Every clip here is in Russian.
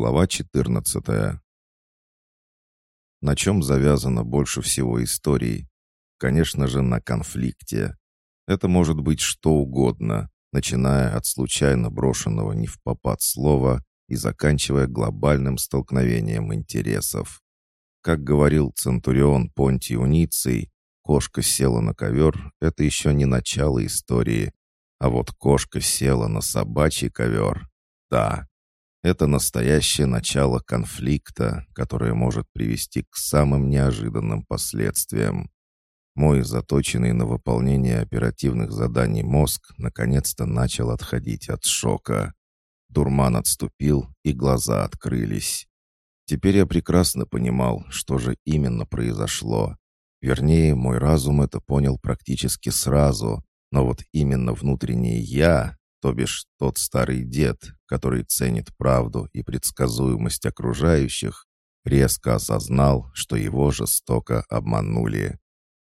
Глава 14. На чем завязано больше всего историй? Конечно же, на конфликте. Это может быть что угодно, начиная от случайно брошенного не в попад слова и заканчивая глобальным столкновением интересов. Как говорил Центурион Понтий Униций, кошка села на ковер — это еще не начало истории, а вот кошка села на собачий ковер — да, это настоящее начало конфликта, которое может привести к самым неожиданным последствиям. Мой заточенный на выполнение оперативных заданий мозг наконец-то начал отходить от шока. Дурман отступил, и глаза открылись. Теперь я прекрасно понимал, что же именно произошло. Вернее, мой разум это понял практически сразу, но вот именно внутреннее «я», то бишь тот старый дед, который ценит правду и предсказуемость окружающих, резко осознал, что его жестоко обманули.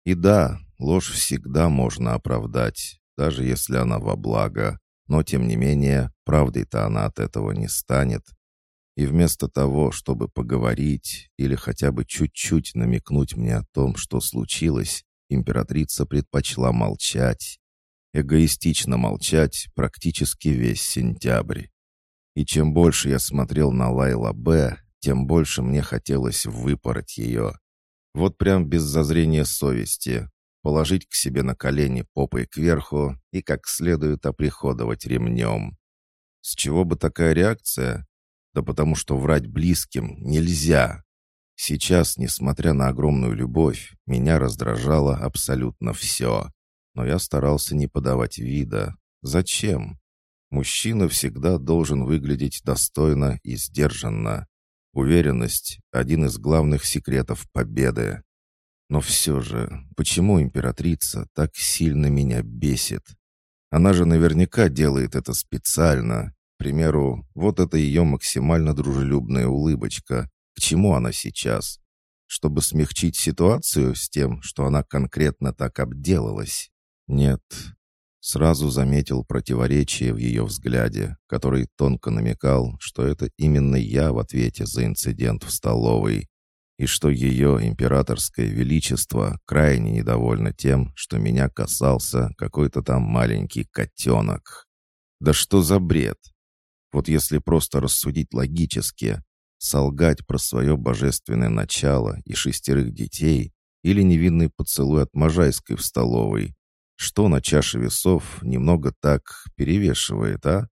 И да, ложь всегда можно оправдать, даже если она во благо, но тем не менее, правдой-то она от этого не станет. И вместо того, чтобы поговорить или хотя бы чуть-чуть намекнуть мне о том, что случилось, императрица предпочла молчать эгоистично молчать практически весь сентябрь. И чем больше я смотрел на Лайла Б, тем больше мне хотелось выпороть ее. Вот прям без зазрения совести. Положить к себе на колени попой кверху и как следует оприходовать ремнем. С чего бы такая реакция? Да потому что врать близким нельзя. Сейчас, несмотря на огромную любовь, меня раздражало абсолютно все. Но я старался не подавать вида. Зачем? Мужчина всегда должен выглядеть достойно и сдержанно. Уверенность — один из главных секретов победы. Но все же, почему императрица так сильно меня бесит? Она же наверняка делает это специально. К примеру, вот это ее максимально дружелюбная улыбочка. К чему она сейчас? Чтобы смягчить ситуацию с тем, что она конкретно так обделалась? Нет. Сразу заметил противоречие в ее взгляде, который тонко намекал, что это именно я в ответе за инцидент в столовой, и что ее императорское величество крайне недовольно тем, что меня касался какой-то там маленький котенок. Да что за бред? Вот если просто рассудить логически, солгать про свое божественное начало и шестерых детей или невинный поцелуй от Можайской в столовой, что на чаше весов немного так перевешивает, а?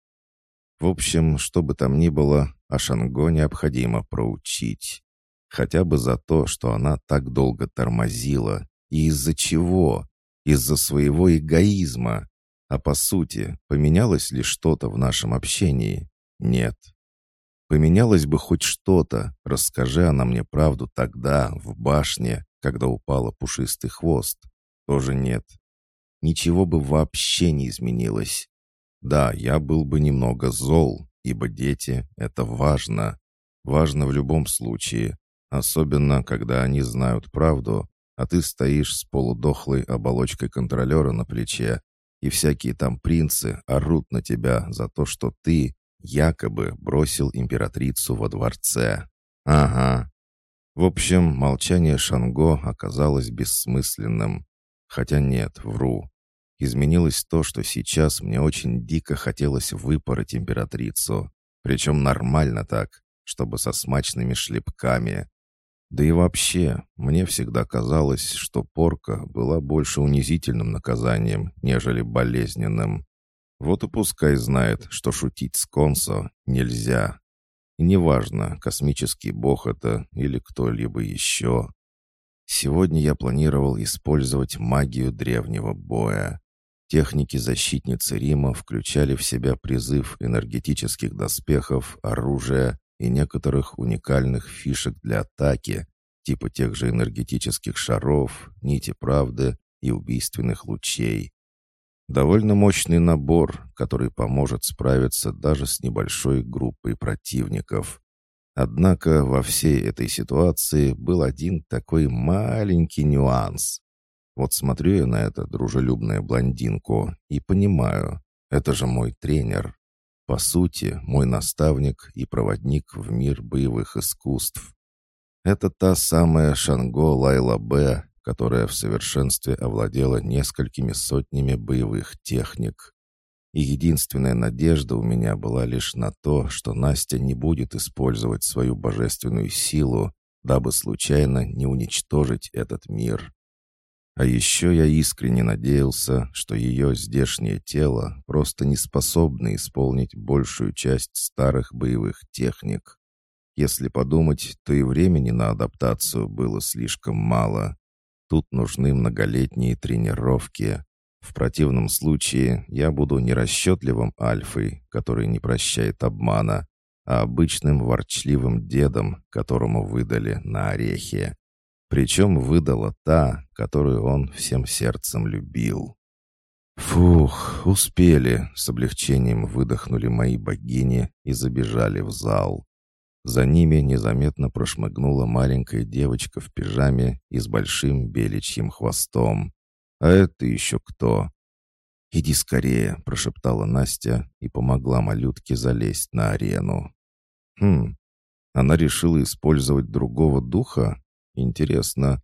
В общем, что бы там ни было, а Шанго необходимо проучить. Хотя бы за то, что она так долго тормозила. И из-за чего? Из-за своего эгоизма. А по сути, поменялось ли что-то в нашем общении? Нет. Поменялось бы хоть что-то, расскажи она мне правду тогда, в башне, когда упала пушистый хвост. Тоже нет ничего бы вообще не изменилось. Да, я был бы немного зол, ибо дети — это важно. Важно в любом случае, особенно когда они знают правду, а ты стоишь с полудохлой оболочкой контролера на плече, и всякие там принцы орут на тебя за то, что ты якобы бросил императрицу во дворце. Ага. В общем, молчание Шанго оказалось бессмысленным. Хотя нет, вру. Изменилось то, что сейчас мне очень дико хотелось выпороть императрицу. Причем нормально так, чтобы со смачными шлепками. Да и вообще, мне всегда казалось, что порка была больше унизительным наказанием, нежели болезненным. Вот и пускай знает, что шутить с Консо нельзя. И неважно, космический бог это или кто-либо еще. Сегодня я планировал использовать магию древнего боя. Техники защитницы Рима включали в себя призыв энергетических доспехов, оружия и некоторых уникальных фишек для атаки, типа тех же энергетических шаров, нити правды и убийственных лучей. Довольно мощный набор, который поможет справиться даже с небольшой группой противников. Однако во всей этой ситуации был один такой маленький нюанс. Вот смотрю я на это дружелюбную блондинку и понимаю, это же мой тренер. по сути, мой наставник и проводник в мир боевых искусств. Это та самая Шанго Лайла Б, которая в совершенстве овладела несколькими сотнями боевых техник. И единственная надежда у меня была лишь на то, что Настя не будет использовать свою божественную силу, дабы случайно не уничтожить этот мир. А еще я искренне надеялся, что ее здешнее тело просто не способно исполнить большую часть старых боевых техник. Если подумать, то и времени на адаптацию было слишком мало. Тут нужны многолетние тренировки. В противном случае я буду не расчетливым альфой, который не прощает обмана, а обычным ворчливым дедом, которому выдали на орехи. Причем выдала та, которую он всем сердцем любил. Фух, успели, с облегчением выдохнули мои богини и забежали в зал. За ними незаметно прошмыгнула маленькая девочка в пижаме и с большим беличьим хвостом. «А это еще кто?» «Иди скорее», — прошептала Настя и помогла малютке залезть на арену. «Хм, она решила использовать другого духа? Интересно.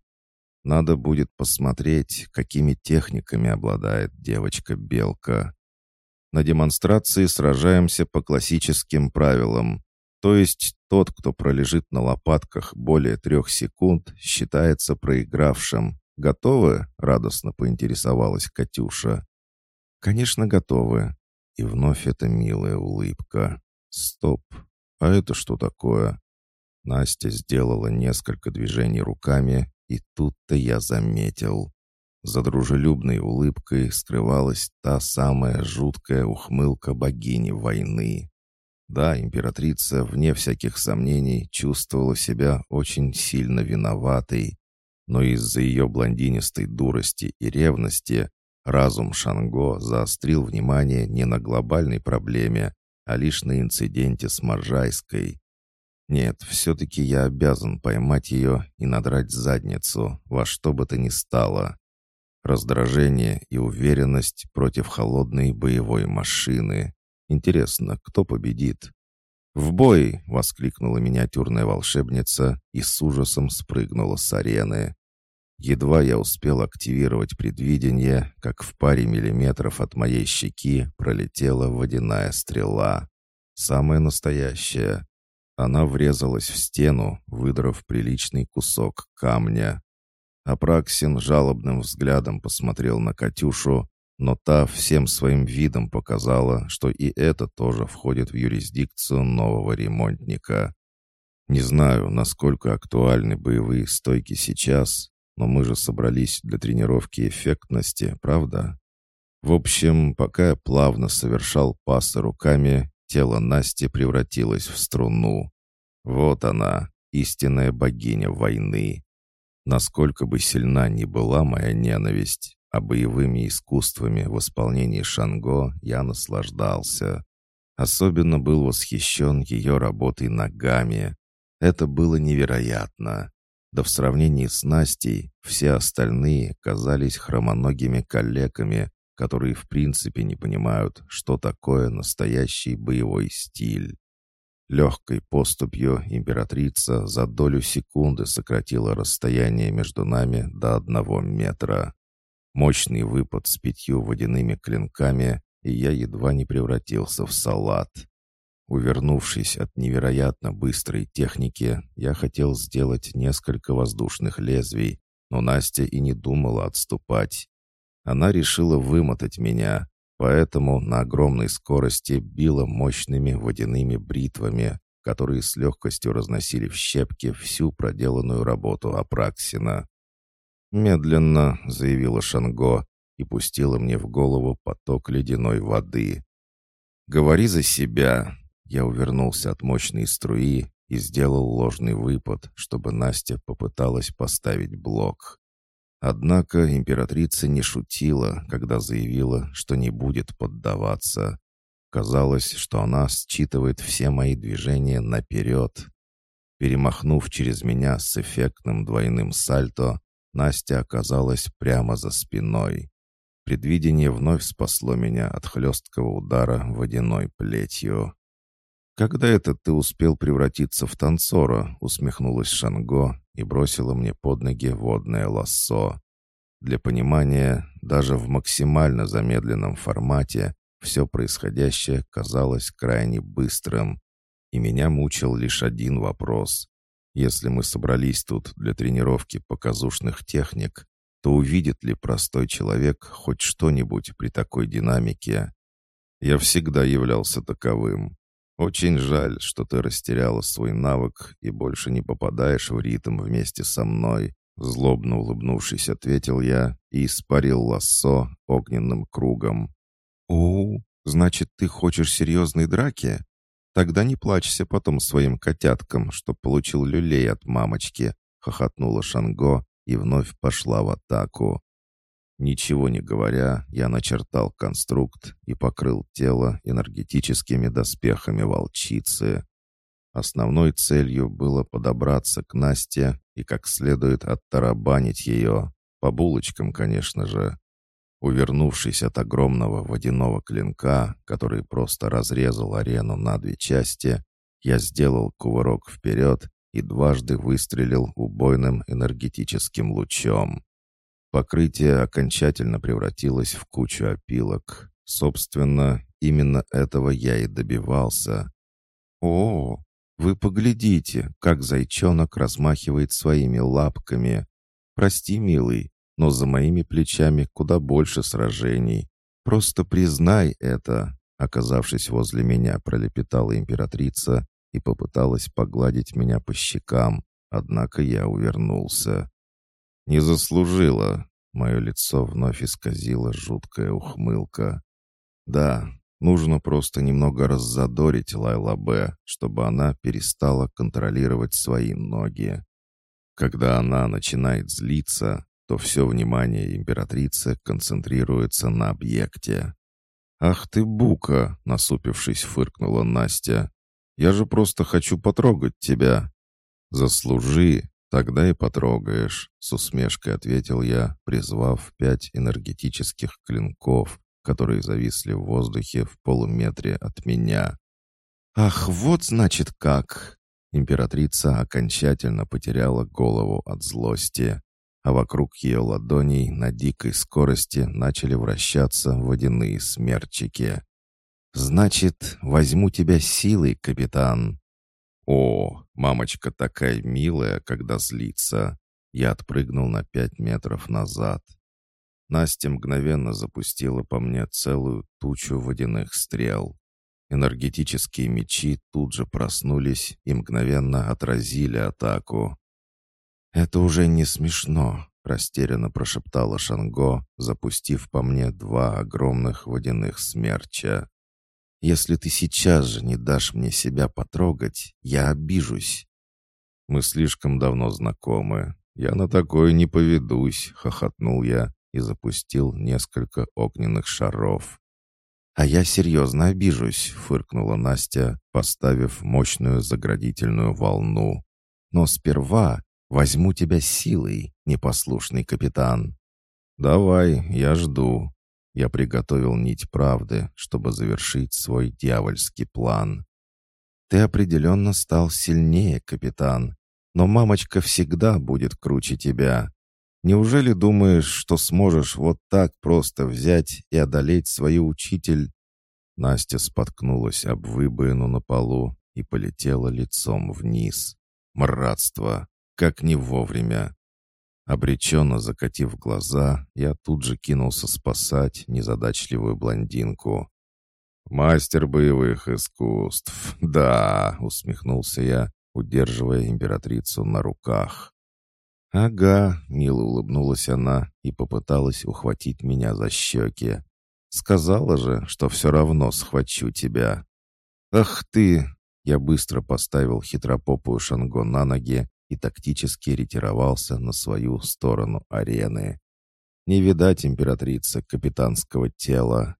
Надо будет посмотреть, какими техниками обладает девочка-белка. На демонстрации сражаемся по классическим правилам. То есть тот, кто пролежит на лопатках более трех секунд, считается проигравшим. Готовы?» — радостно поинтересовалась Катюша. «Конечно, готовы». И вновь эта милая улыбка. «Стоп! А это что такое?» Настя сделала несколько движений руками, и тут-то я заметил. За дружелюбной улыбкой скрывалась та самая жуткая ухмылка богини войны. Да, императрица, вне всяких сомнений, чувствовала себя очень сильно виноватой, но из-за ее блондинистой дурости и ревности разум Шанго заострил внимание не на глобальной проблеме, а лишь на инциденте с Маржайской. Нет, все-таки я обязан поймать ее и надрать задницу, во что бы то ни стало. Раздражение и уверенность против холодной боевой машины. Интересно, кто победит? «В бой!» — воскликнула миниатюрная волшебница и с ужасом спрыгнула с арены. Едва я успел активировать предвидение, как в паре миллиметров от моей щеки пролетела водяная стрела. Самая настоящая. Она врезалась в стену, выдрав приличный кусок камня. Апраксин жалобным взглядом посмотрел на Катюшу, но та всем своим видом показала, что и это тоже входит в юрисдикцию нового ремонтника. Не знаю, насколько актуальны боевые стойки сейчас, но мы же собрались для тренировки эффектности, правда? В общем, пока я плавно совершал пасы руками, тело Насти превратилось в струну. Вот она, истинная богиня войны. Насколько бы сильна ни была моя ненависть, а боевыми искусствами в исполнении Шанго я наслаждался. Особенно был восхищен ее работой ногами. Это было невероятно. Да в сравнении с Настей все остальные казались хромоногими калеками, которые в принципе не понимают, что такое настоящий боевой стиль. Легкой поступью императрица за долю секунды сократила расстояние между нами до одного метра. Мощный выпад с пятью водяными клинками, и я едва не превратился в салат. Увернувшись от невероятно быстрой техники, я хотел сделать несколько воздушных лезвий, но Настя и не думала отступать. Она решила вымотать меня, поэтому на огромной скорости била мощными водяными бритвами, которые с легкостью разносили в щепки всю проделанную работу Апраксина. «Медленно», — заявила Шанго и пустила мне в голову поток ледяной воды. «Говори за себя». Я увернулся от мощной струи и сделал ложный выпад, чтобы Настя попыталась поставить блок. Однако императрица не шутила, когда заявила, что не будет поддаваться. Казалось, что она считывает все мои движения наперед. Перемахнув через меня с эффектным двойным сальто, Настя оказалась прямо за спиной. Предвидение вновь спасло меня от хлесткого удара водяной плетью. «Когда это ты успел превратиться в танцора?» — усмехнулась Шанго и бросила мне под ноги водное лассо. Для понимания, даже в максимально замедленном формате все происходящее казалось крайне быстрым, и меня мучил лишь один вопрос. Если мы собрались тут для тренировки показушных техник, то увидит ли простой человек хоть что-нибудь при такой динамике? Я всегда являлся таковым. Очень жаль, что ты растеряла свой навык и больше не попадаешь в ритм вместе со мной. Злобно улыбнувшись, ответил я и испарил лассо огненным кругом. «У, значит, ты хочешь серьезной драки? Тогда не плачься потом своим котяткам, что получил люлей от мамочки», — хохотнула Шанго и вновь пошла в атаку. Ничего не говоря, я начертал конструкт и покрыл тело энергетическими доспехами волчицы. Основной целью было подобраться к Насте и как следует оттарабанить ее, по булочкам, конечно же. Увернувшись от огромного водяного клинка, который просто разрезал арену на две части, я сделал кувырок вперед и дважды выстрелил убойным энергетическим лучом. Покрытие окончательно превратилось в кучу опилок. Собственно, именно этого я и добивался. «О, вы поглядите, как зайчонок размахивает своими лапками. Прости, милый, но за моими плечами куда больше сражений. Просто признай это», оказавшись возле меня, пролепетала императрица и попыталась погладить меня по щекам, однако я увернулся. «Не заслужила». Мое лицо вновь исказило жуткая ухмылка. «Да, нужно просто немного раззадорить Лайла Б, чтобы она перестала контролировать свои ноги. Когда она начинает злиться, то все внимание императрицы концентрируется на объекте. «Ах ты, бука!» — насупившись, фыркнула Настя. Я же просто хочу потрогать тебя». «Заслужи, тогда и потрогаешь», — с усмешкой ответил я, призвав пять энергетических клинков, которые зависли в воздухе в полуметре от меня. «Ах, вот значит как!» Императрица окончательно потеряла голову от злости, а вокруг ее ладоней на дикой скорости начали вращаться водяные смерчики. «Значит, возьму тебя силой, капитан». «О, мамочка такая милая, когда злится». Я отпрыгнул на пять метров назад. Настя мгновенно запустила по мне целую тучу водяных стрел. Энергетические мечи тут же проснулись и мгновенно отразили атаку. «Это уже не смешно», — растерянно прошептала Шанго, запустив по мне два огромных водяных смерча. Если ты сейчас же не дашь мне себя потрогать, я обижусь». «Мы слишком давно знакомы. Я на такое не поведусь», — хохотнул я и запустил несколько огненных шаров. «А я серьезно обижусь», — фыркнула Настя, поставив мощную заградительную волну. «Но сперва возьму тебя силой, непослушный капитан». «Давай, я жду», я приготовил нить правды, чтобы завершить свой дьявольский план. «Ты определенно стал сильнее, капитан, но мамочка всегда будет круче тебя. Неужели думаешь, что сможешь вот так просто взять и одолеть свою учитель?» Настя споткнулась об выбоину на полу и полетела лицом вниз. Мратство! Как не вовремя! Обреченно закатив глаза, я тут же кинулся спасать незадачливую блондинку. «Мастер боевых искусств, да!» — усмехнулся я, удерживая императрицу на руках. «Ага», — мило улыбнулась она и попыталась ухватить меня за щеки. «Сказала же, что все равно схвачу тебя». «Ах ты!» — я быстро поставил хитропопую Шанго на ноги и тактически ретировался на свою сторону арены. Не видать императрицы капитанского тела.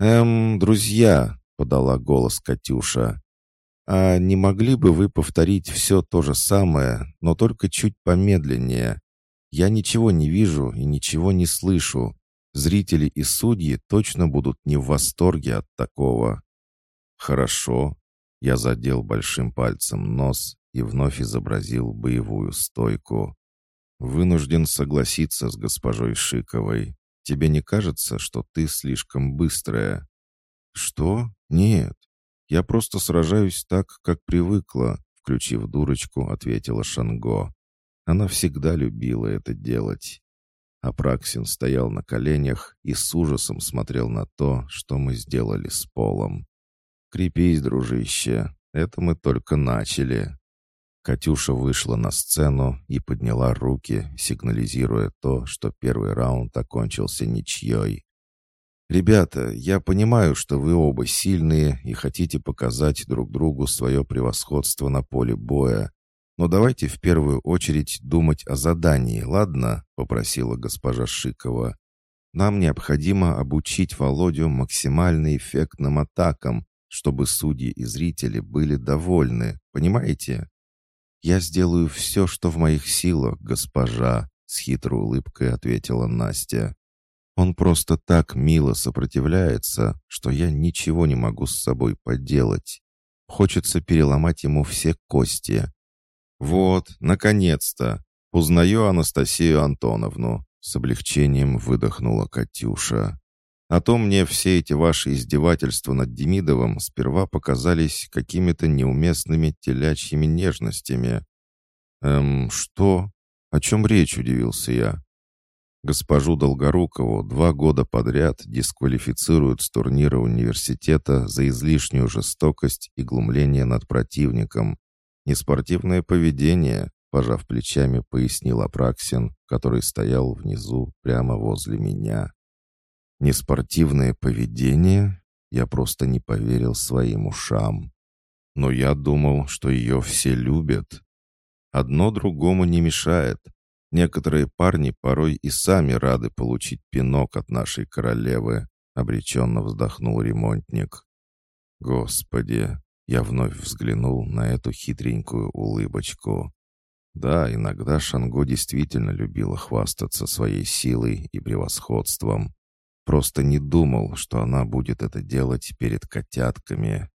«Эм, друзья», — подала голос Катюша, «а не могли бы вы повторить все то же самое, но только чуть помедленнее? Я ничего не вижу и ничего не слышу. Зрители и судьи точно будут не в восторге от такого. Хорошо. Я задел большим пальцем нос и вновь изобразил боевую стойку. Вынужден согласиться с госпожой Шиковой. Тебе не кажется, что ты слишком быстрая? Что? Нет. Я просто сражаюсь так, как привыкла, включив дурочку, ответила Шанго. Она всегда любила это делать. Апраксин стоял на коленях и с ужасом смотрел на то, что мы сделали с полом. «Крепись, дружище, это мы только начали». Катюша вышла на сцену и подняла руки, сигнализируя то, что первый раунд окончился ничьей. «Ребята, я понимаю, что вы оба сильные и хотите показать друг другу свое превосходство на поле боя, но давайте в первую очередь думать о задании, ладно?» — попросила госпожа Шикова. «Нам необходимо обучить Володю максимально эффектным атакам, чтобы судьи и зрители были довольны, понимаете?» «Я сделаю все, что в моих силах, госпожа», — с хитрой улыбкой ответила Настя. «Он просто так мило сопротивляется, что я ничего не могу с собой поделать. Хочется переломать ему все кости, «Вот, наконец-то! Узнаю Анастасию Антоновну!» С облегчением выдохнула Катюша. «А то мне все эти ваши издевательства над Демидовым сперва показались какими-то неуместными телячьими нежностями». «Эм, что? О чем речь?» — удивился я. Госпожу Долгорукову два года подряд дисквалифицируют с турнира университета за излишнюю жестокость и глумление над противником. «Неспортивное поведение», — пожав плечами, пояснил Апраксин, который стоял внизу, прямо возле меня. «Неспортивное поведение?» Я просто не поверил своим ушам. Но я думал, что ее все любят. Одно другому не мешает. Некоторые парни порой и сами рады получить пинок от нашей королевы, обреченно вздохнул ремонтник. Господи, я вновь взглянул на эту хитренькую улыбочку. Да, иногда Шанго действительно любила хвастаться своей силой и превосходством. Просто не думал, что она будет это делать перед котятками.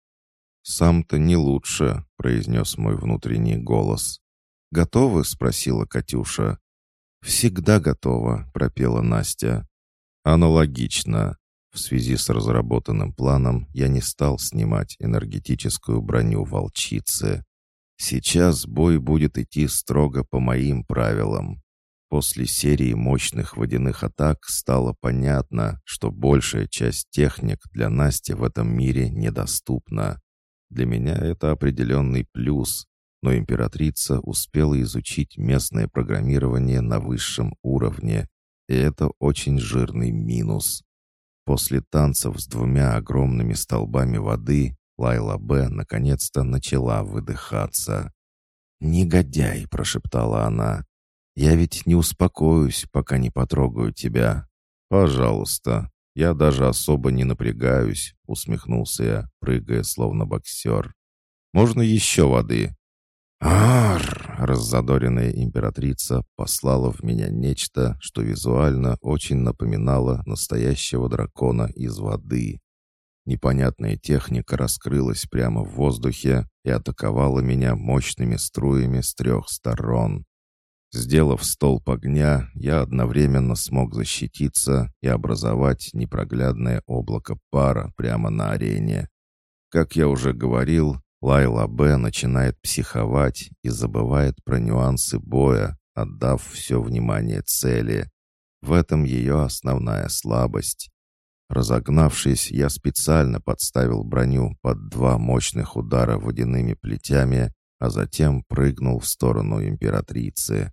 «Сам-то не лучше», — произнес мой внутренний голос. «Готовы?» — спросила Катюша. «Всегда готова», — пропела Настя. «Аналогично. В связи с разработанным планом я не стал снимать энергетическую броню волчицы. Сейчас бой будет идти строго по моим правилам. После серии мощных водяных атак стало понятно, что большая часть техник для Насти в этом мире недоступна. Для меня это определенный плюс, но императрица успела изучить местное программирование на высшем уровне, и это очень жирный минус. После танцев с двумя огромными столбами воды Лайла Б. наконец-то начала выдыхаться. «Негодяй!» — прошептала она. «Я ведь не успокоюсь, пока не потрогаю тебя». «Пожалуйста, я даже особо не напрягаюсь», — усмехнулся я, прыгая словно боксер. «Можно еще воды?» «Ар!» — раззадоренная императрица послала в меня нечто, что визуально очень напоминало настоящего дракона из воды. Непонятная техника раскрылась прямо в воздухе и атаковала меня мощными струями с трех сторон. Сделав столб огня, я одновременно смог защититься и образовать непроглядное облако пара прямо на арене. Как я уже говорил, Лайла Б. начинает психовать и забывает про нюансы боя, отдав все внимание цели. В этом ее основная слабость. Разогнавшись, я специально подставил броню под два мощных удара водяными плетями, а затем прыгнул в сторону императрицы.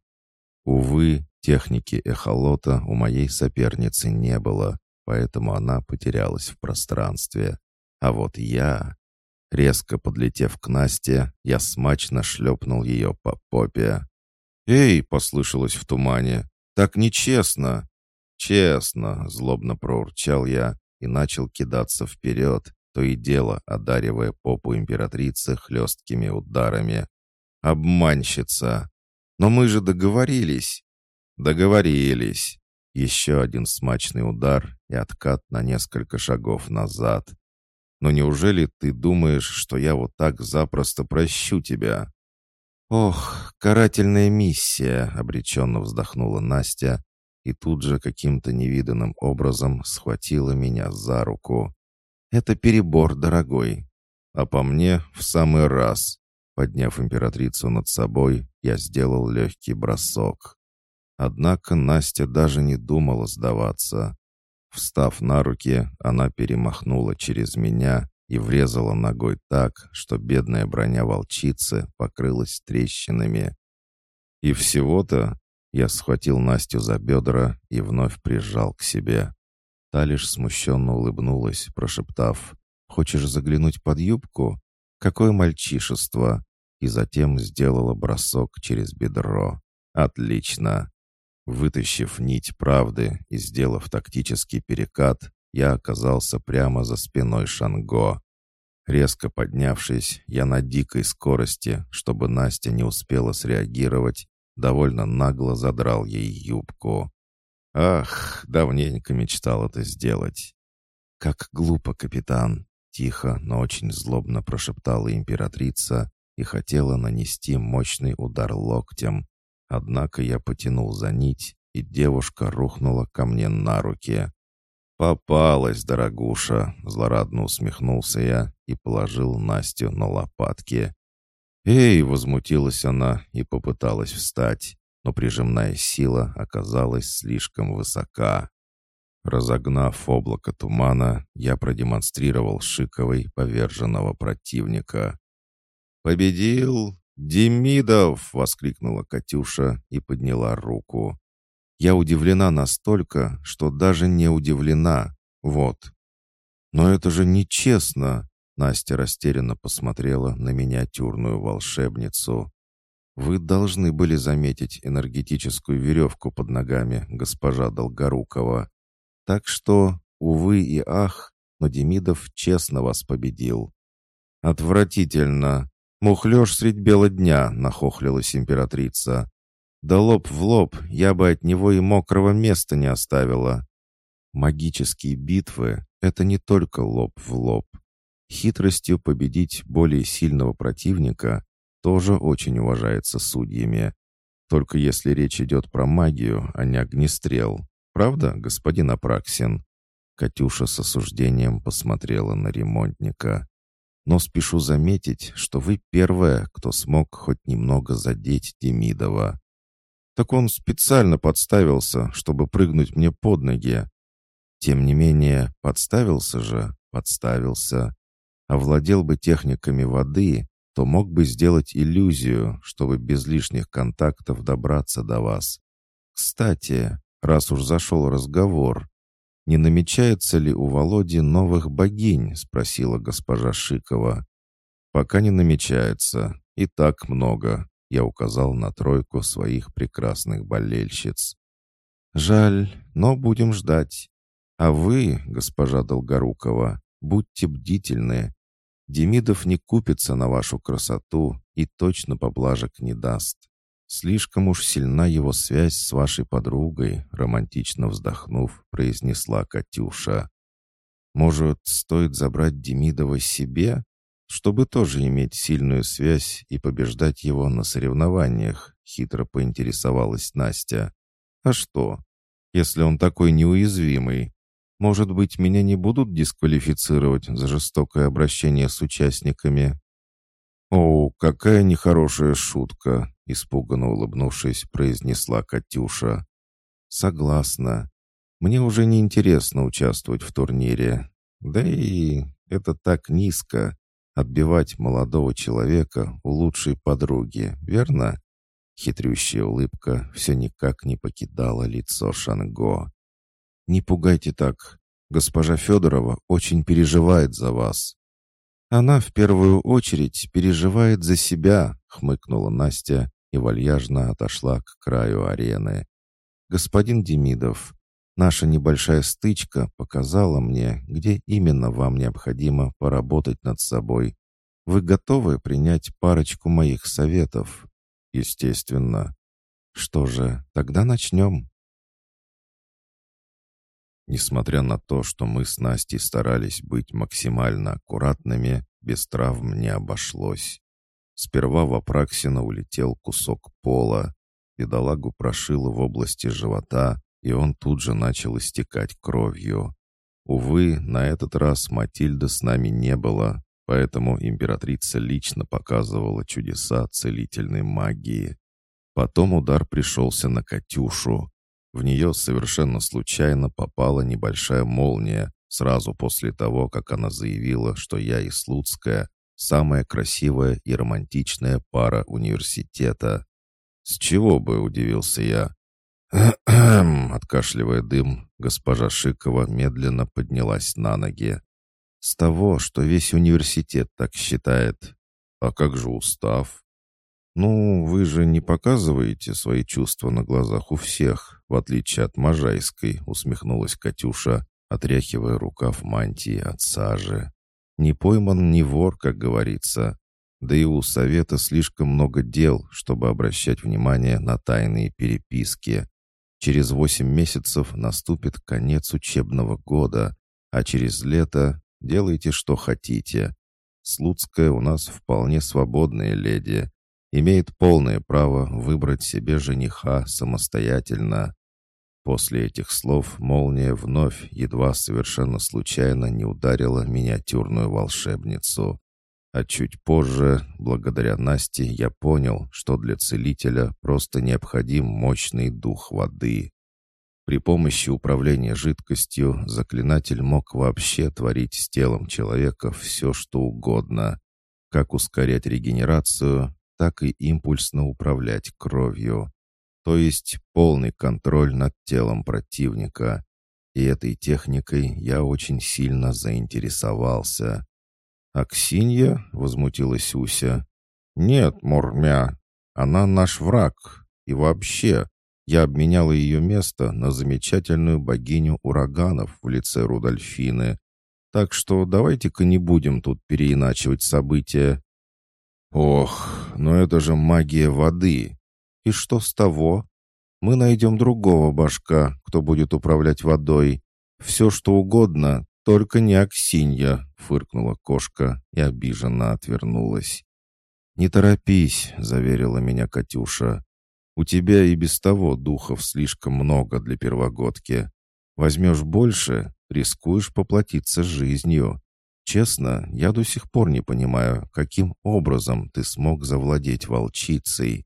Увы, техники эхолота у моей соперницы не было, поэтому она потерялась в пространстве. А вот я... Резко подлетев к Насте, я смачно шлепнул ее по попе. «Эй!» — послышалось в тумане. «Так нечестно!» «Честно!» — злобно проурчал я и начал кидаться вперед, то и дело одаривая попу императрицы хлесткими ударами. «Обманщица! Но мы же договорились!» «Договорились!» Еще один смачный удар и откат на несколько шагов назад. Но неужели ты думаешь, что я вот так запросто прощу тебя?» «Ох, карательная миссия!» — обреченно вздохнула Настя и тут же каким-то невиданным образом схватила меня за руку. «Это перебор, дорогой. А по мне в самый раз». Подняв императрицу над собой, я сделал легкий бросок. Однако Настя даже не думала сдаваться. Встав на руки, она перемахнула через меня и врезала ногой так, что бедная броня волчицы покрылась трещинами. И всего-то я схватил Настю за бедра и вновь прижал к себе. Та лишь смущенно улыбнулась, прошептав «Хочешь заглянуть под юбку? Какое мальчишество!» И затем сделала бросок через бедро. «Отлично!» Вытащив нить правды и сделав тактический перекат, я оказался прямо за спиной Шанго. Резко поднявшись, я на дикой скорости, чтобы Настя не успела среагировать, довольно нагло задрал ей юбку. Ах, давненько мечтал это сделать. «Как глупо, капитан!» — тихо, но очень злобно прошептала императрица и хотела нанести мощный удар локтем, Однако я потянул за нить, и девушка рухнула ко мне на руки. «Попалась, дорогуша!» — злорадно усмехнулся я и положил Настю на лопатки. «Эй!» — возмутилась она и попыталась встать, но прижимная сила оказалась слишком высока. Разогнав облако тумана, я продемонстрировал Шиковой поверженного противника. «Победил «Демидов!» — воскликнула Катюша и подняла руку. Я удивлена настолько, что даже не удивлена. Вот. «Но это же нечестно!» Настя растерянно посмотрела на миниатюрную волшебницу. «Вы должны были заметить энергетическую веревку под ногами, госпожа Долгорукова. Так что, увы и ах, но Демидов честно вас победил». «Отвратительно!» «Мухлёж средь бела дня», — нахохлилась императрица. «Да лоб в лоб, я бы от него и мокрого места не оставила». Магические битвы — это не только лоб в лоб. Хитростью победить более сильного противника тоже очень уважается судьями. Только если речь идет про магию, а не огнестрел. Правда, господин Апраксин?» Катюша с осуждением посмотрела на ремонтника но спешу заметить, что вы первая, кто смог хоть немного задеть Демидова. Так он специально подставился, чтобы прыгнуть мне под ноги. Тем не менее, подставился же, подставился. Овладел бы техниками воды, то мог бы сделать иллюзию, чтобы без лишних контактов добраться до вас. Кстати, раз уж зашел разговор, «Не намечается ли у Володи новых богинь?» — спросила госпожа Шикова. «Пока не намечается. И так много», — я указал на тройку своих прекрасных болельщиц. «Жаль, но будем ждать. А вы, госпожа Долгорукова, будьте бдительны. Демидов не купится на вашу красоту и точно поблажек не даст. «Слишком уж сильна его связь с вашей подругой», — романтично вздохнув, произнесла Катюша. «Может, стоит забрать Демидова себе, чтобы тоже иметь сильную связь и побеждать его на соревнованиях?» — хитро поинтересовалась Настя. «А что, если он такой неуязвимый? Может быть, меня не будут дисквалифицировать за жестокое обращение с участниками?» «О, какая нехорошая шутка!» — испуганно улыбнувшись, произнесла Катюша. «Согласна. Мне уже не интересно участвовать в турнире. Да и это так низко — отбивать молодого человека у лучшей подруги, верно?» Хитрющая улыбка все никак не покидала лицо Шанго. «Не пугайте так. Госпожа Федорова очень переживает за вас. «Она в первую очередь переживает за себя», — хмыкнула Настя и вальяжно отошла к краю арены. «Господин Демидов, наша небольшая стычка показала мне, где именно вам необходимо поработать над собой. Вы готовы принять парочку моих советов?» «Естественно». «Что же, тогда начнем». Несмотря на то, что мы с Настей старались быть максимально аккуратными, без травм не обошлось. Сперва в Апраксина улетел кусок пола, бедолагу прошило в области живота, и он тут же начал истекать кровью. Увы, на этот раз Матильда с нами не было, поэтому императрица лично показывала чудеса целительной магии. Потом удар пришелся на Катюшу. В нее совершенно случайно попала небольшая молния, сразу после того, как она заявила, что я и Слуцкая — самая красивая и романтичная пара университета. «С чего бы?» — удивился я. Откашливая дым, госпожа Шикова медленно поднялась на ноги. «С того, что весь университет так считает. А как же устав?» «Ну, вы же не показываете свои чувства на глазах у всех, в отличие от Можайской», — усмехнулась Катюша, отряхивая рукав мантии от сажи. «Не пойман, не вор, как говорится. Да и у совета слишком много дел, чтобы обращать внимание на тайные переписки. Через восемь месяцев наступит конец учебного года, а через лето делайте, что хотите. Слуцкая у нас вполне свободная леди, имеет полное право выбрать себе жениха самостоятельно. После этих слов молния вновь едва совершенно случайно не ударила миниатюрную волшебницу. А чуть позже, благодаря Насте, я понял, что для целителя просто необходим мощный дух воды. При помощи управления жидкостью заклинатель мог вообще творить с телом человека все, что угодно. Как ускорять регенерацию, так и импульсно управлять кровью. То есть полный контроль над телом противника. И этой техникой я очень сильно заинтересовался. «Аксинья?» — возмутилась Уся. «Нет, Мурмя, она наш враг. И вообще, я обменяла ее место на замечательную богиню ураганов в лице Рудольфины. Так что давайте-ка не будем тут переиначивать события». «Ох, но это же магия воды. И что с того? Мы найдем другого башка, кто будет управлять водой. Все, что угодно, только не Аксинья», — фыркнула кошка и обиженно отвернулась. «Не торопись», — заверила меня Катюша. «У тебя и без того духов слишком много для первогодки. Возьмешь больше, рискуешь поплатиться жизнью. Честно, я до сих пор не понимаю, каким образом ты смог завладеть волчицей».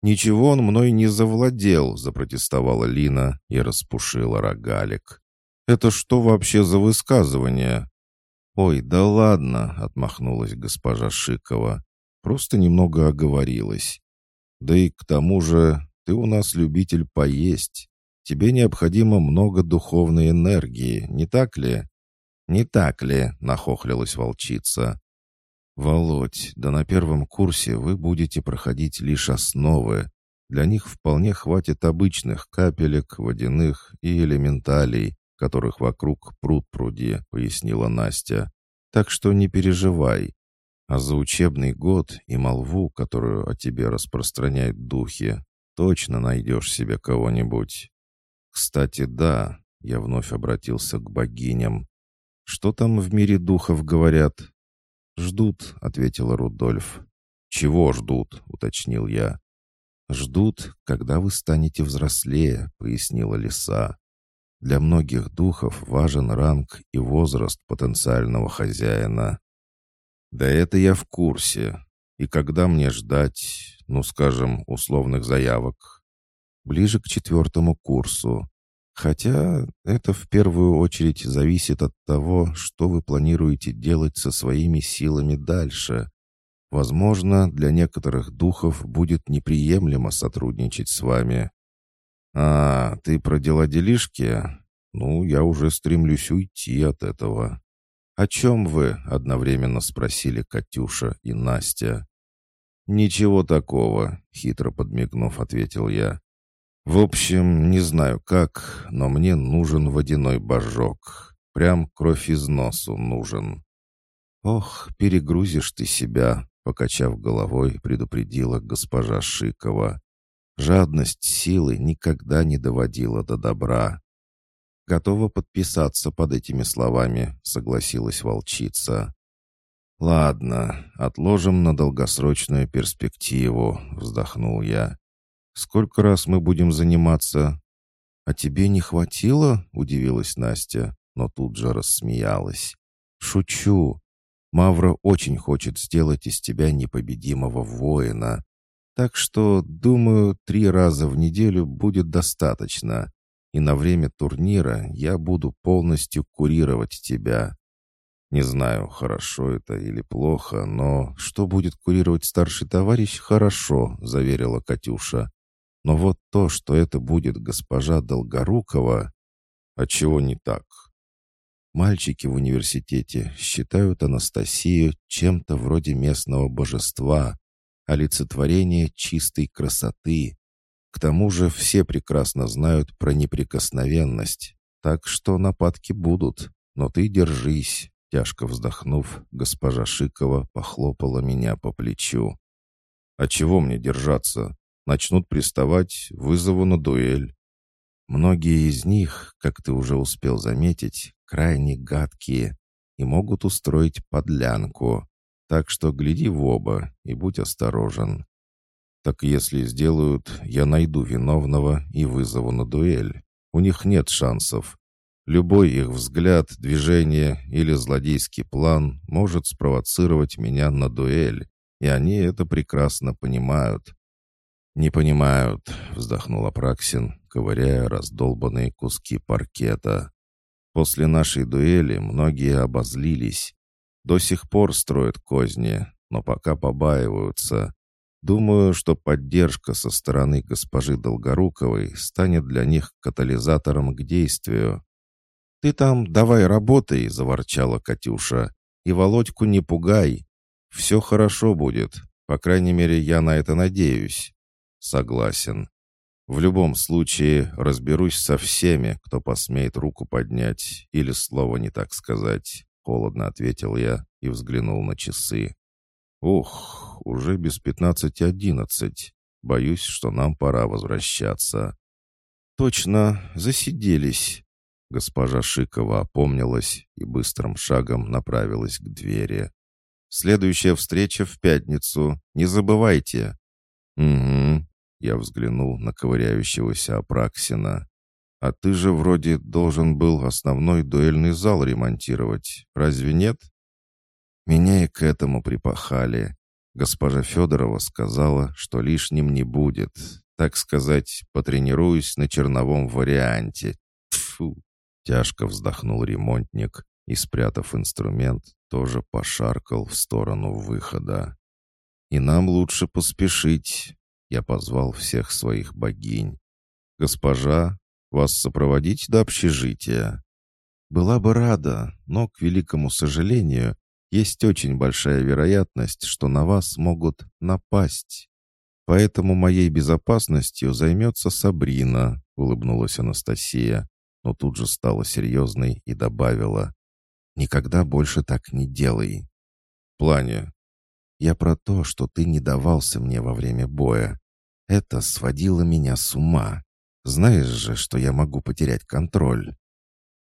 «Ничего он мной не завладел», — запротестовала Лина и распушила рогалик. «Это что вообще за высказывание?» «Ой, да ладно», — отмахнулась госпожа Шикова. «Просто немного оговорилась. Да и к тому же ты у нас любитель поесть. Тебе необходимо много духовной энергии, не так ли?» «Не так ли?» — нахохлилась волчица. «Володь, да на первом курсе вы будете проходить лишь основы. Для них вполне хватит обычных капелек, водяных и элементалей которых вокруг пруд пруди», — пояснила Настя. «Так что не переживай. А за учебный год и молву, которую о тебе распространяют духи, точно найдешь себе кого-нибудь. Кстати, да, я вновь обратился к богиням. Что там в мире духов говорят? «Ждут», — ответила Рудольф. «Чего ждут?» — уточнил я. «Ждут, когда вы станете взрослее», — пояснила лиса. Для многих духов важен ранг и возраст потенциального хозяина. Да это я в курсе. И когда мне ждать, ну, скажем, условных заявок? Ближе к четвертому курсу. Хотя это в первую очередь зависит от того, что вы планируете делать со своими силами дальше. Возможно, для некоторых духов будет неприемлемо сотрудничать с вами. «А, ты про дела-делишки? Ну, я уже стремлюсь уйти от этого». «О чем вы?» — одновременно спросили Катюша и Настя. «Ничего такого», — хитро подмигнув, ответил я. «В общем, не знаю как, но мне нужен водяной божок. Прям кровь из носу нужен». «Ох, перегрузишь ты себя», — покачав головой, предупредила госпожа Шикова. Жадность силы никогда не доводила до добра. «Готова подписаться под этими словами», — согласилась волчица. «Ладно, отложим на долгосрочную перспективу», — вздохнул я. «Сколько раз мы будем заниматься?» «А тебе не хватило?» — удивилась Настя, но тут же рассмеялась. «Шучу. Мавра очень хочет сделать из тебя непобедимого воина. Так что, думаю, три раза в неделю будет достаточно и на время турнира я буду полностью курировать тебя. Не знаю, хорошо это или плохо, но что будет курировать старший товарищ, хорошо, заверила Катюша. Но вот то, что это будет госпожа Долгорукова, а чего не так? Мальчики в университете считают Анастасию чем-то вроде местного божества, олицетворение чистой красоты, к тому же все прекрасно знают про неприкосновенность, так что нападки будут, но ты держись». Тяжко вздохнув, госпожа Шикова похлопала меня по плечу. «А чего мне держаться? Начнут приставать, вызову на дуэль». Многие из них, как ты уже успел заметить, крайне гадкие и могут устроить подлянку. Так что гляди в оба и будь осторожен. Так если сделают, я найду виновного и вызову на дуэль. У них нет шансов. Любой их взгляд, движение или злодейский план может спровоцировать меня на дуэль, и они это прекрасно понимают. «Не понимают», — вздохнул Апраксин, ковыряя раздолбанные куски паркета. «После нашей дуэли многие обозлились. До сих пор строят козни, но пока побаиваются. Думаю, что поддержка со стороны госпожи Долгоруковой станет для них катализатором к действию. «Ты там давай работай», — заворчала Катюша. «И Володьку не пугай. Все хорошо будет. По крайней мере, я на это надеюсь». «Согласен. В любом случае разберусь со всеми, кто посмеет руку поднять или слово не так сказать», — холодно ответил я и взглянул на часы. «Ух, уже без пятнадцати одиннадцать. Боюсь, что нам пора возвращаться». «Точно, засиделись». Госпожа Шикова опомнилась и быстрым шагом направилась к двери. «Следующая встреча в пятницу. Не забывайте». «Угу», — я взглянул на ковыряющегося Апраксина. «А ты же вроде должен был основной дуэльный зал ремонтировать. Разве нет?» Меня и к этому припахали. Госпожа Федорова сказала, что лишним не будет. Так сказать, потренируюсь на черновом варианте. Тьфу! Тяжко вздохнул ремонтник и, спрятав инструмент, тоже пошаркал в сторону выхода. «И нам лучше поспешить», — я позвал всех своих богинь. «Госпожа, вас сопроводить до общежития?» «Была бы рада, но, к великому сожалению, есть очень большая вероятность, что на вас могут напасть. Поэтому моей безопасностью займется Сабрина», — улыбнулась Анастасия, но тут же стала серьезной и добавила. «Никогда больше так не делай». «В плане?» «Я про то, что ты не давался мне во время боя. Это сводило меня с ума. Знаешь же, что я могу потерять контроль».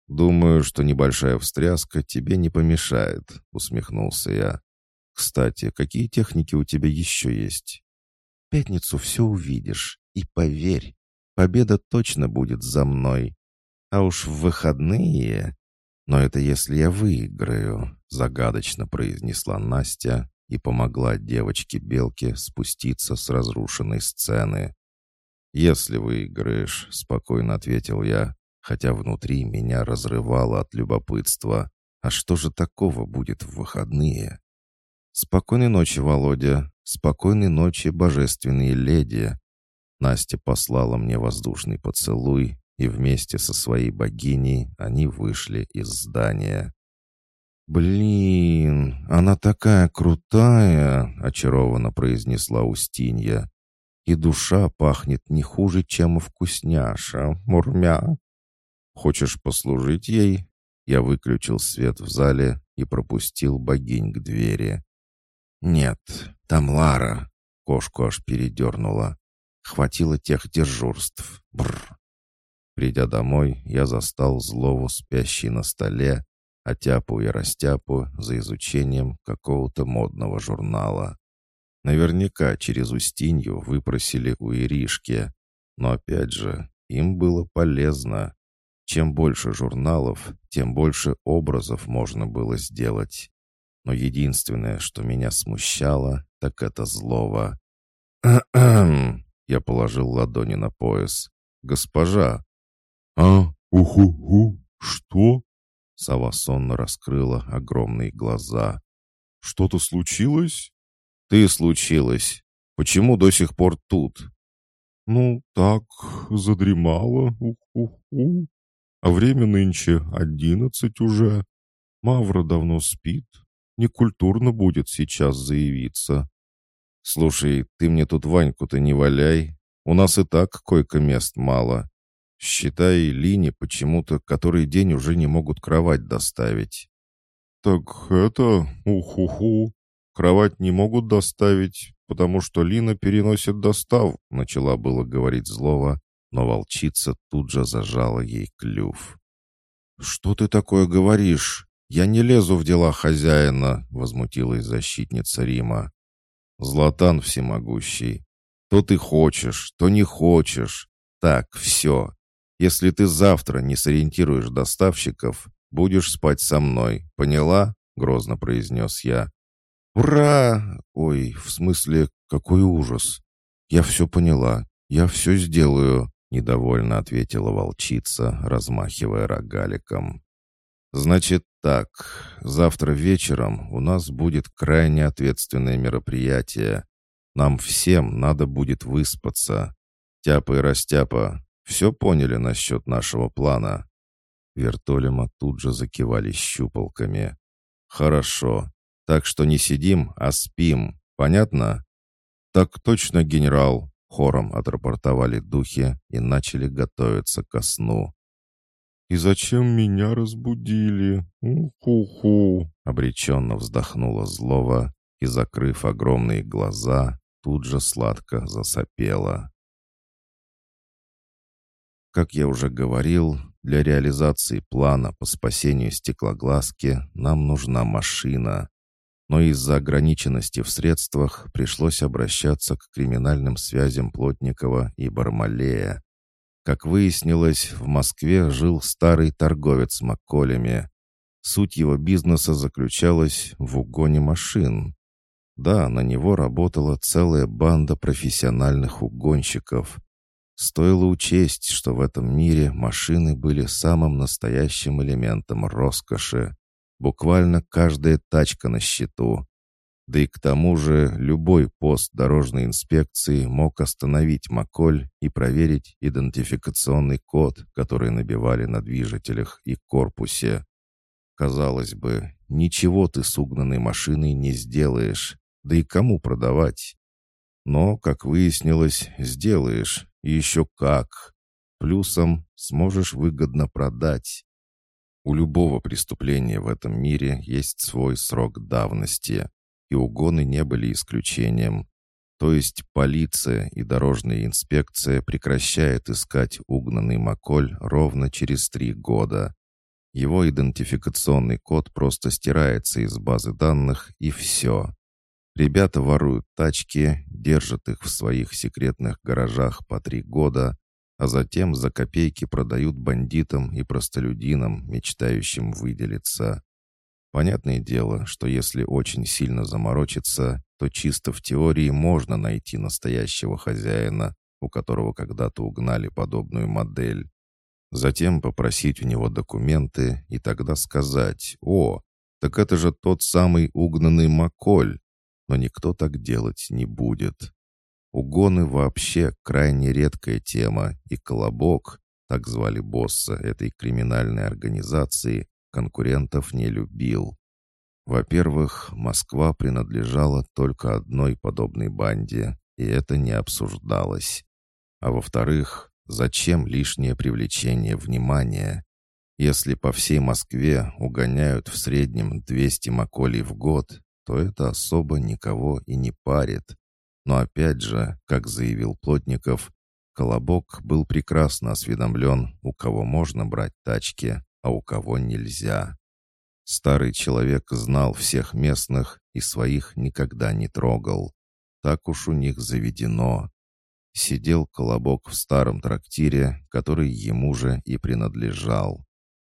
«Думаю, что небольшая встряска тебе не помешает», — усмехнулся я. «Кстати, какие техники у тебя еще есть?» «В пятницу все увидишь. И поверь, победа точно будет за мной. А уж в выходные...» «Но это если я выиграю», — загадочно произнесла Настя и помогла девочке-белке спуститься с разрушенной сцены. «Если выиграешь», — спокойно ответил я, хотя внутри меня разрывало от любопытства. А что же такого будет в выходные? «Спокойной ночи, Володя! Спокойной ночи, божественные леди!» Настя послала мне воздушный поцелуй, и вместе со своей богиней они вышли из здания. «Блин, она такая крутая!» — очарованно произнесла Устинья. «И душа пахнет не хуже, чем вкусняша, мурмя!» Хочешь послужить ей?» Я выключил свет в зале и пропустил богинь к двери. «Нет, там Лара!» Кошку аж передернула. Хватило тех дежурств. Бррр. Придя домой, я застал злого спящий на столе, а и растяпу за изучением какого-то модного журнала. Наверняка через Устинью выпросили у Иришки, но опять же, им было полезно. Чем больше журналов, тем больше образов можно было сделать. Но единственное, что меня смущало, так это злого. Я положил ладони на пояс. «Госпожа!» «А, уху-ху, что?» Сова сонно раскрыла огромные глаза. «Что-то случилось?» «Ты случилось. Почему до сих пор тут?» «Ну, так, задремала, уху-ху. А время нынче одиннадцать уже. Мавра давно спит. Некультурно будет сейчас заявиться». «Слушай, ты мне тут Ваньку-то не валяй. У нас и так койко-мест мало. Считай, Лине почему-то который день уже не могут кровать доставить». «Так это... уху-ху. Кровать не могут доставить, потому что Лина переносит достав», начала было говорить злого, но волчица тут же зажала ей клюв. «Что ты такое говоришь? Я не лезу в дела хозяина», — возмутилась защитница Рима. «Златан всемогущий. То ты хочешь, то не хочешь. Так, все. Если ты завтра не сориентируешь доставщиков, будешь спать со мной. Поняла?» — грозно произнес я. «Ура! Ой, в смысле, какой ужас! Я все поняла. Я все сделаю», — недовольно ответила волчица, размахивая рогаликом. «Значит так, завтра вечером у нас будет крайне ответственное мероприятие. Нам всем надо будет выспаться. Тяпа и Растяпа, все поняли насчет нашего плана?» Вертолема тут же закивали щупалками. «Хорошо. Так что не сидим, а спим. Понятно?» «Так точно, генерал!» — хором отрапортовали духи и начали готовиться ко сну. «И зачем меня разбудили? Уху-ху!» — обреченно вздохнула злого и, закрыв огромные глаза, тут же сладко засопела. Как я уже говорил, для реализации плана по спасению стеклоглазки нам нужна машина. Но из-за ограниченности в средствах пришлось обращаться к криминальным связям Плотникова и Бармалея. Как выяснилось, в Москве жил старый торговец Макколями. Суть его бизнеса заключалась в угоне машин. Да, на него работала целая банда профессиональных угонщиков, Стоило учесть, что в этом мире машины были самым настоящим элементом роскоши. Буквально каждая тачка на счету. Да и к тому же любой пост дорожной инспекции мог остановить Маколь и проверить идентификационный код, который набивали на движителях и корпусе. Казалось бы, ничего ты с угнанной машиной не сделаешь, да и кому продавать? Но, как выяснилось, сделаешь, и еще как. Плюсом сможешь выгодно продать. У любого преступления в этом мире есть свой срок давности, и угоны не были исключением. То есть полиция и дорожная инспекция прекращает искать угнанный Маколь ровно через три года. Его идентификационный код просто стирается из базы данных, и все. Ребята воруют тачки, держат их в своих секретных гаражах по три года, а затем за копейки продают бандитам и простолюдинам, мечтающим выделиться. Понятное дело, что если очень сильно заморочиться, то чисто в теории можно найти настоящего хозяина, у которого когда-то угнали подобную модель. Затем попросить у него документы и тогда сказать «О, так это же тот самый угнанный Маколь, но никто так делать не будет. Угоны вообще крайне редкая тема, и Колобок, так звали босса этой криминальной организации, конкурентов не любил. Во-первых, Москва принадлежала только одной подобной банде, и это не обсуждалось. А во-вторых, зачем лишнее привлечение внимания? Если по всей Москве угоняют в среднем 200 маколей в год, то это особо никого и не парит. Но опять же, как заявил Плотников, Колобок был прекрасно осведомлен, у кого можно брать тачки, а у кого нельзя. Старый человек знал всех местных и своих никогда не трогал. Так уж у них заведено. Сидел Колобок в старом трактире, который ему же и принадлежал.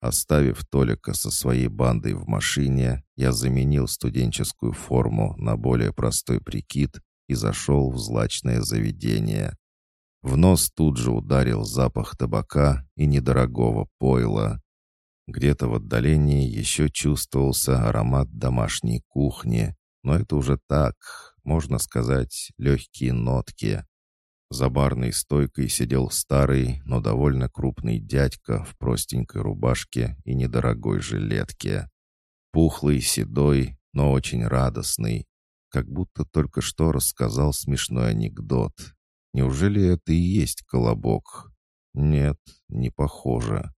Оставив Толика со своей бандой в машине, я заменил студенческую форму на более простой прикид и зашел в злачное заведение. В нос тут же ударил запах табака и недорогого пойла. Где-то в отдалении еще чувствовался аромат домашней кухни, но это уже так, можно сказать, легкие нотки. За барной стойкой сидел старый, но довольно крупный дядька в простенькой рубашке и недорогой жилетке. Пухлый, седой, но очень радостный, как будто только что рассказал смешной анекдот. Неужели это и есть колобок? Нет, не похоже.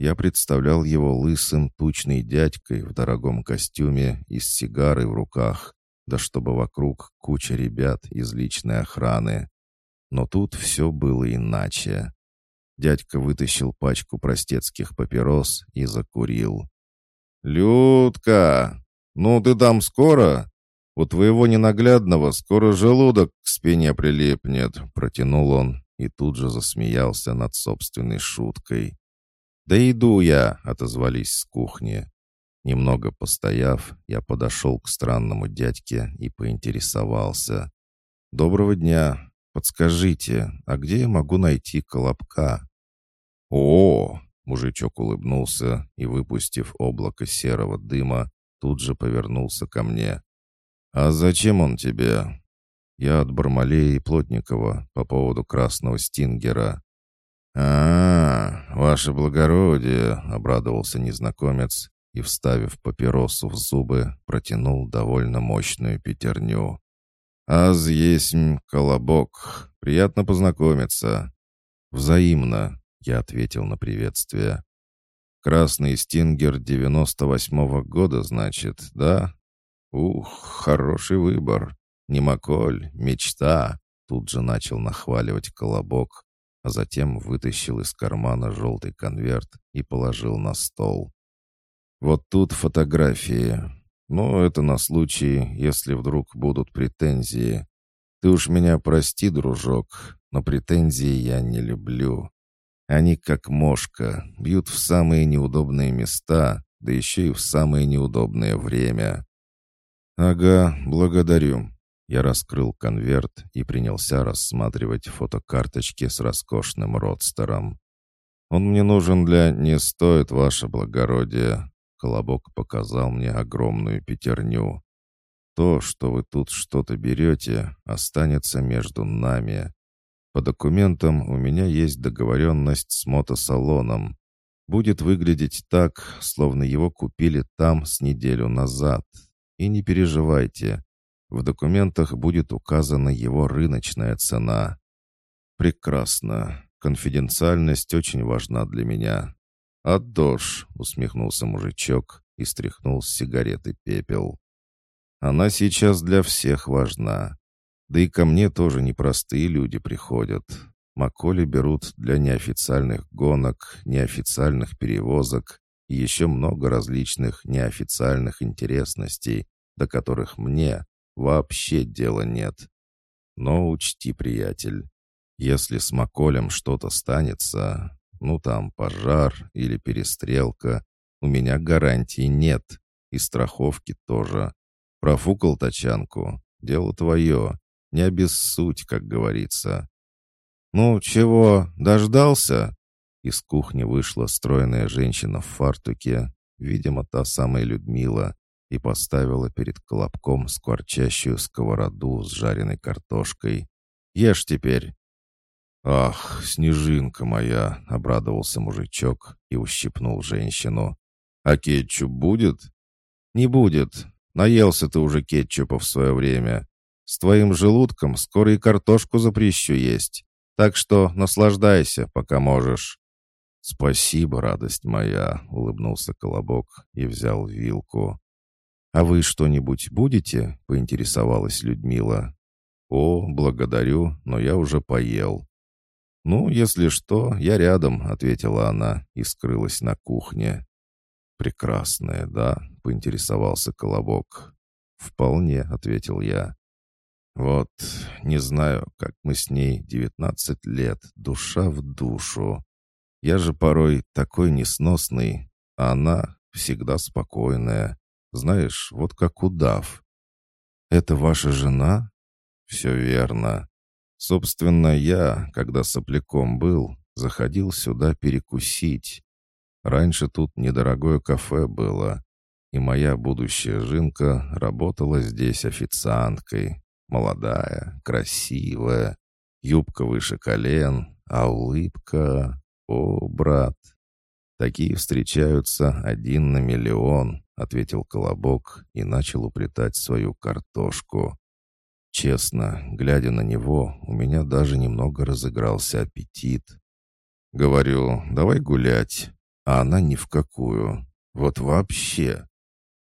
Я представлял его лысым, тучной дядькой в дорогом костюме и с сигарой в руках, да чтобы вокруг куча ребят из личной охраны. Но тут все было иначе. Дядька вытащил пачку простецких папирос и закурил. «Людка, ну ты там скоро? У твоего ненаглядного скоро желудок к спине прилипнет», — протянул он и тут же засмеялся над собственной шуткой. «Да иду я», — отозвались с кухни. Немного постояв, я подошел к странному дядьке и поинтересовался. «Доброго дня. Подскажите, а где я могу найти колобка?» «О!» — мужичок улыбнулся и, выпустив облако серого дыма, тут же повернулся ко мне. «А зачем он тебе?» «Я от Бармалея и Плотникова по поводу красного стингера. «А, ваше благородие!» — обрадовался незнакомец и, вставив папиросу в зубы, протянул довольно мощную пятерню. «Аз есть колобок. Приятно познакомиться». «Взаимно», — я ответил на приветствие. «Красный стингер девяносто восьмого года, значит, да? Ух, хороший выбор. Не Маколь, мечта!» Тут же начал нахваливать колобок, а затем вытащил из кармана желтый конверт и положил на стол. «Вот тут фотографии. Но это на случай, если вдруг будут претензии. Ты уж меня прости, дружок, но претензии я не люблю. Они как мошка, бьют в самые неудобные места, да еще и в самое неудобное время». «Ага, благодарю. Я раскрыл конверт и принялся рассматривать фотокарточки с роскошным родстером. «Он мне нужен для «не стоит, ваше благородие». Колобок показал мне огромную пятерню. «То, что вы тут что-то берете, останется между нами. По документам у меня есть договоренность с мотосалоном. Будет выглядеть так, словно его купили там с неделю назад. И не переживайте, в документах будет указана его рыночная цена. Прекрасно. Конфиденциальность очень важна для меня. «Отдошь», — усмехнулся мужичок и стряхнул с сигареты пепел. «Она сейчас для всех важна. Да и ко мне тоже непростые люди приходят. Маколи берут для неофициальных гонок, неофициальных перевозок и еще много различных неофициальных интересностей, до которых мне, Вообще дела нет. Но учти, приятель, если с Маколем что-то станется, ну там пожар или перестрелка, у меня гарантии нет, и страховки тоже. Профукал тачанку, дело твое, не обессудь, как говорится. «Ну, чего, дождался?» Из кухни вышла стройная женщина в фартуке, видимо, та самая Людмила, и поставила перед колобком скворчащую сковороду с жареной картошкой. «Ешь теперь!» «Ах, снежинка моя!» — обрадовался мужичок и ущипнул женщину. «А кетчуп будет?» «Не будет. Наелся ты уже кетчупа в свое время. С твоим желудком скоро и картошку запрещу есть. Так что наслаждайся, пока можешь». «Спасибо, радость моя!» — улыбнулся Колобок и взял вилку. «А вы что-нибудь будете?» — поинтересовалась Людмила. «О, благодарю, но я уже поел». «Ну, если что, я рядом», — ответила она и скрылась на кухне. «Прекрасная, да?» — поинтересовался Колобок. «Вполне», — ответил я. «Вот, не знаю, как мы с ней девятнадцать лет, душа в душу. Я же порой такой несносный, а она всегда спокойная. Знаешь, вот как удав». «Это ваша жена?» «Все верно. Собственно, я, когда сопляком был, заходил сюда перекусить. Раньше тут недорогое кафе было, и моя будущая жинка работала здесь официанткой. Молодая, красивая, юбка выше колен, а улыбка... О, брат! Такие встречаются один на миллион, ответил Колобок и начал уплетать свою картошку. Честно, глядя на него, у меня даже немного разыгрался аппетит. Говорю, давай гулять, а она ни в какую. Вот вообще.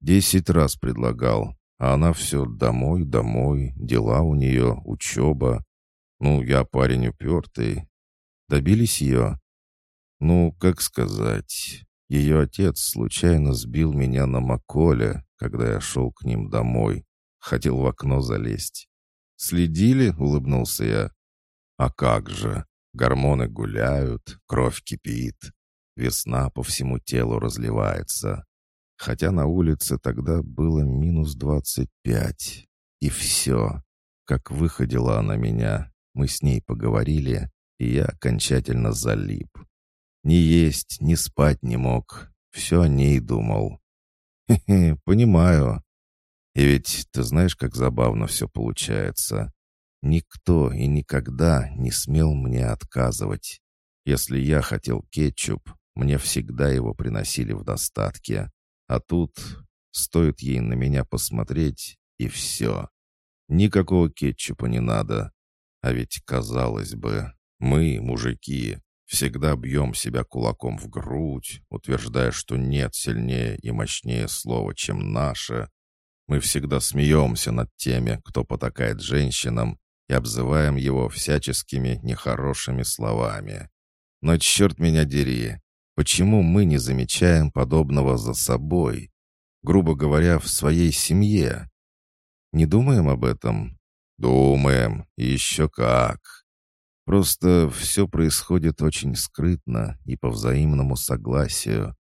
Десять раз предлагал, а она все домой, домой, дела у нее, учеба. Ну, я парень упертый. Добились ее? Ну, как сказать, ее отец случайно сбил меня на Маколе, когда я шел к ним домой. Хотел в окно залезть. «Следили?» — улыбнулся я. «А как же! Гормоны гуляют, кровь кипит, весна по всему телу разливается. Хотя на улице тогда было минус двадцать пять. И все. Как выходила она меня, мы с ней поговорили, и я окончательно залип. Ни есть, ни спать не мог. Все о ней думал. Хе-хе, понимаю. И ведь ты знаешь, как забавно все получается. Никто и никогда не смел мне отказывать. Если я хотел кетчуп, мне всегда его приносили в достатке. А тут стоит ей на меня посмотреть, и все. Никакого кетчупа не надо. А ведь, казалось бы, мы, мужики, всегда бьем себя кулаком в грудь, утверждая, что нет сильнее и мощнее слова, чем наше, мы всегда смеемся над теми, кто потакает женщинам, и обзываем его всяческими нехорошими словами. Но черт меня дери, почему мы не замечаем подобного за собой? Грубо говоря, в своей семье. Не думаем об этом? Думаем, и еще как. Просто все происходит очень скрытно и по взаимному согласию.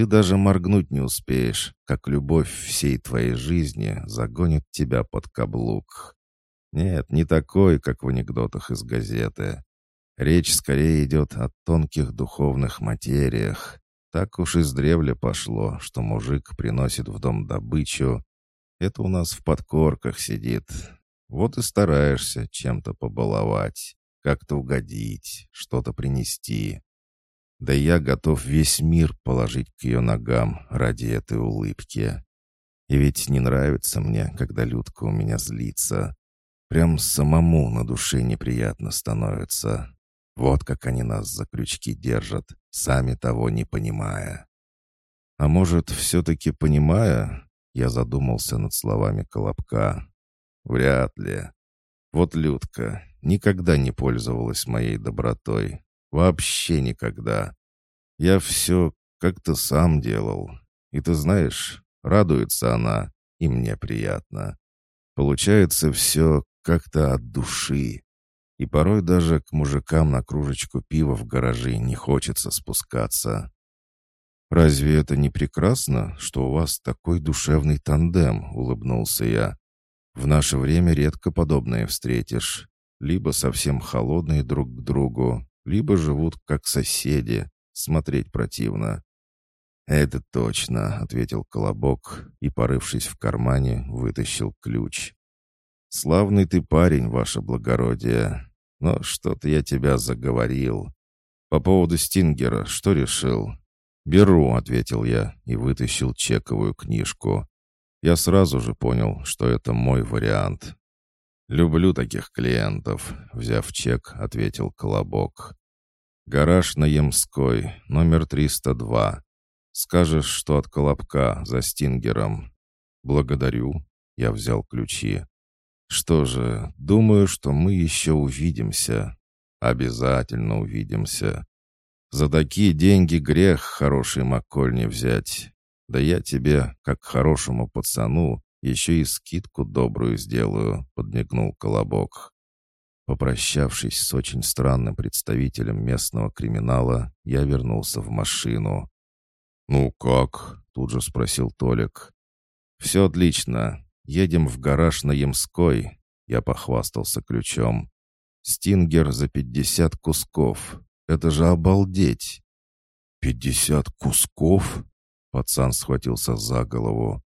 Ты даже моргнуть не успеешь, как любовь всей твоей жизни загонит тебя под каблук. Нет, не такой, как в анекдотах из газеты. Речь скорее идет о тонких духовных материях. Так уж издревле пошло, что мужик приносит в дом добычу. Это у нас в подкорках сидит. Вот и стараешься чем-то побаловать, как-то угодить, что-то принести. Да я готов весь мир положить к ее ногам ради этой улыбки. И ведь не нравится мне, когда Людка у меня злится. Прям самому на душе неприятно становится. Вот как они нас за крючки держат, сами того не понимая. А может, все-таки понимая, я задумался над словами Колобка. Вряд ли. Вот Людка никогда не пользовалась моей добротой. Вообще никогда. Я все как-то сам делал. И ты знаешь, радуется она, и мне приятно. Получается все как-то от души. И порой даже к мужикам на кружечку пива в гараже не хочется спускаться. «Разве это не прекрасно, что у вас такой душевный тандем?» — улыбнулся я. «В наше время редко подобное встретишь. Либо совсем холодные друг к другу, либо живут как соседи, смотреть противно. «Это точно», — ответил Колобок и, порывшись в кармане, вытащил ключ. «Славный ты парень, ваше благородие, но что-то я тебя заговорил. По поводу Стингера что решил?» «Беру», — ответил я и вытащил чековую книжку. Я сразу же понял, что это мой вариант. «Люблю таких клиентов», — взяв чек, ответил Колобок. «Гараж на Емской, номер 302. Скажешь, что от Колобка за Стингером». «Благодарю», — я взял ключи. «Что же, думаю, что мы еще увидимся. «Обязательно увидимся. За такие деньги грех хороший Маккольни взять. Да я тебе, как хорошему пацану, еще и скидку добрую сделаю», — подмигнул Колобок. Попрощавшись с очень странным представителем местного криминала, я вернулся в машину. «Ну как?» — тут же спросил Толик. «Все отлично. Едем в гараж на Ямской». Я похвастался ключом. «Стингер за пятьдесят кусков. Это же обалдеть!» «Пятьдесят кусков?» Пацан схватился за голову.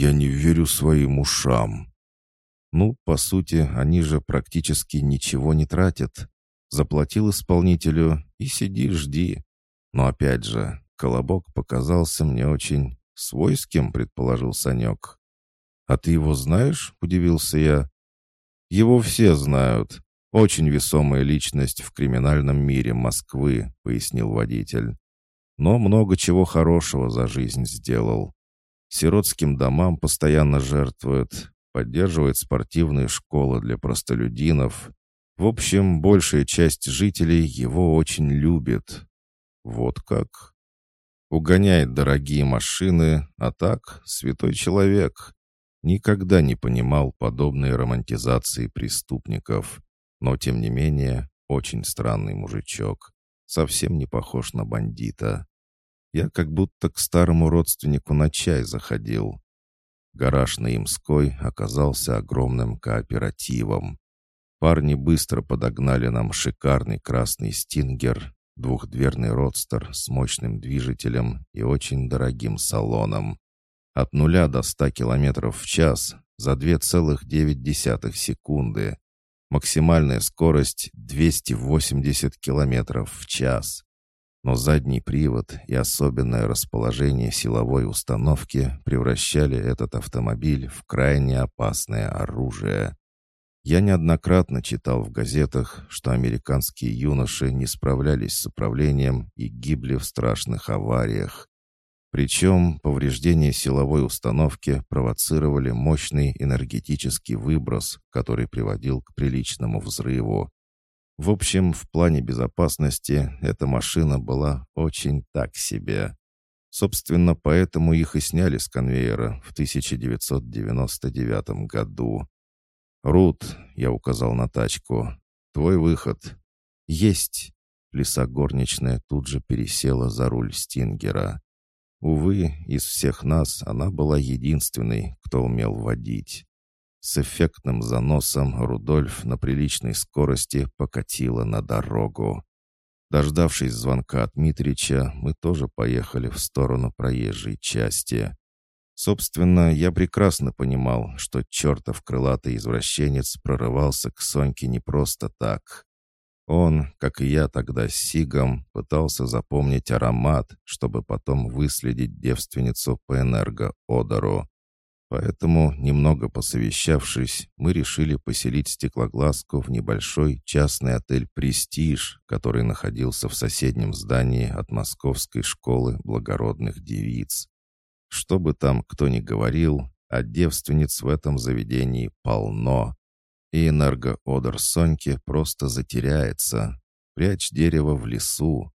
«Я не верю своим ушам». Ну, по сути, они же практически ничего не тратят. Заплатил исполнителю и сиди, жди. Но опять же, колобок показался мне очень свойским, предположил Санек. «А ты его знаешь?» — удивился я. «Его все знают. Очень весомая личность в криминальном мире Москвы», — пояснил водитель. «Но много чего хорошего за жизнь сделал. Сиротским домам постоянно жертвует, поддерживает спортивные школы для простолюдинов. В общем, большая часть жителей его очень любит. Вот как. Угоняет дорогие машины, а так святой человек. Никогда не понимал подобной романтизации преступников. Но, тем не менее, очень странный мужичок. Совсем не похож на бандита. Я как будто к старому родственнику на чай заходил. Гараж на Имской оказался огромным кооперативом. Парни быстро подогнали нам шикарный красный «Стингер», двухдверный «Родстер» с мощным движителем и очень дорогим салоном. От нуля до ста километров в час за 2,9 секунды. Максимальная скорость 280 километров в час но задний привод и особенное расположение силовой установки превращали этот автомобиль в крайне опасное оружие. Я неоднократно читал в газетах, что американские юноши не справлялись с управлением и гибли в страшных авариях. Причем повреждения силовой установки провоцировали мощный энергетический выброс, который приводил к приличному взрыву. В общем, в плане безопасности эта машина была очень так себе. Собственно, поэтому их и сняли с конвейера в 1999 году. «Рут», — я указал на тачку, — «твой выход». «Есть». Лиса горничная тут же пересела за руль Стингера. Увы, из всех нас она была единственной, кто умел водить. С эффектным заносом Рудольф на приличной скорости покатила на дорогу. Дождавшись звонка от Митрича, мы тоже поехали в сторону проезжей части. Собственно, я прекрасно понимал, что чертов крылатый извращенец прорывался к Соньке не просто так. Он, как и я тогда с Сигом, пытался запомнить аромат, чтобы потом выследить девственницу по энергоодору. Поэтому, немного посовещавшись, мы решили поселить стеклоглазку в небольшой частный отель «Престиж», который находился в соседнем здании от Московской школы благородных девиц. Что бы там кто ни говорил, а девственниц в этом заведении полно. И энергоодор Соньки просто затеряется. Прячь дерево в лесу.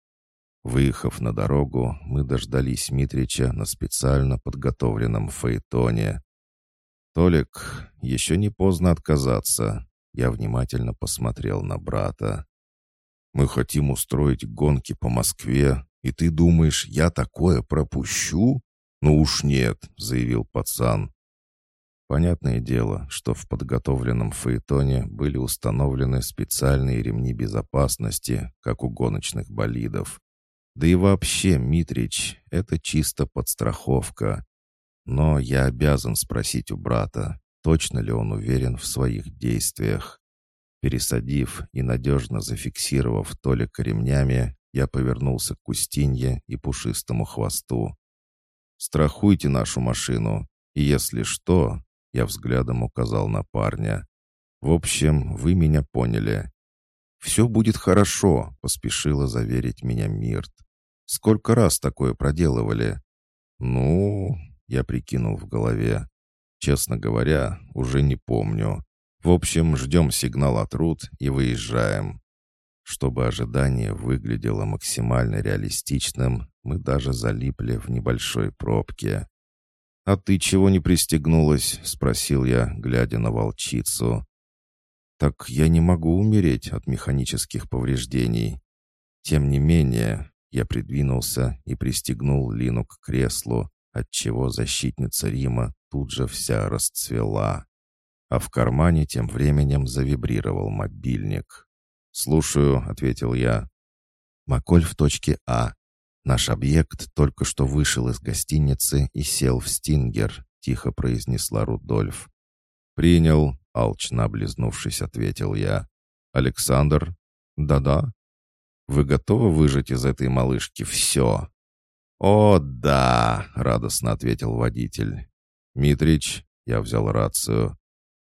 Выехав на дорогу, мы дождались Митрича на специально подготовленном фаэтоне. «Толик, еще не поздно отказаться». Я внимательно посмотрел на брата. «Мы хотим устроить гонки по Москве, и ты думаешь, я такое пропущу?» «Ну уж нет», — заявил пацан. Понятное дело, что в подготовленном фаэтоне были установлены специальные ремни безопасности, как у гоночных болидов. Да и вообще, Митрич, это чисто подстраховка. Но я обязан спросить у брата, точно ли он уверен в своих действиях. Пересадив и надежно зафиксировав Толика ремнями, я повернулся к Устинье и пушистому хвосту. «Страхуйте нашу машину, и если что...» — я взглядом указал на парня. «В общем, вы меня поняли». «Все будет хорошо», — поспешила заверить меня Мирт. Сколько раз такое проделывали? Ну, я прикинул в голове. Честно говоря, уже не помню. В общем, ждем сигнал от Рут и выезжаем. Чтобы ожидание выглядело максимально реалистичным, мы даже залипли в небольшой пробке. «А ты чего не пристегнулась?» — спросил я, глядя на волчицу. «Так я не могу умереть от механических повреждений. Тем не менее, я придвинулся и пристегнул Лину к креслу, отчего защитница Рима тут же вся расцвела. А в кармане тем временем завибрировал мобильник. «Слушаю», — ответил я. «Маколь в точке А. Наш объект только что вышел из гостиницы и сел в «Стингер», — тихо произнесла Рудольф. «Принял», — алчно облизнувшись, ответил я. «Александр?» «Да-да». «Вы готовы выжать из этой малышки все?» «О, да!» — радостно ответил водитель. «Митрич», — я взял рацию.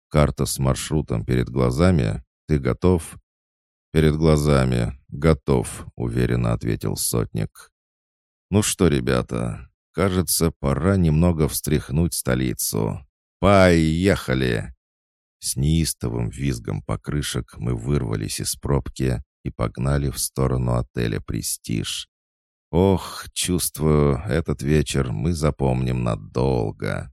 «Карта с маршрутом перед глазами? Ты готов?» «Перед глазами. Готов», — уверенно ответил сотник. «Ну что, ребята, кажется, пора немного встряхнуть столицу. Поехали!» С неистовым визгом покрышек мы вырвались из пробки и погнали в сторону отеля «Престиж». Ох, чувствую, этот вечер мы запомним надолго.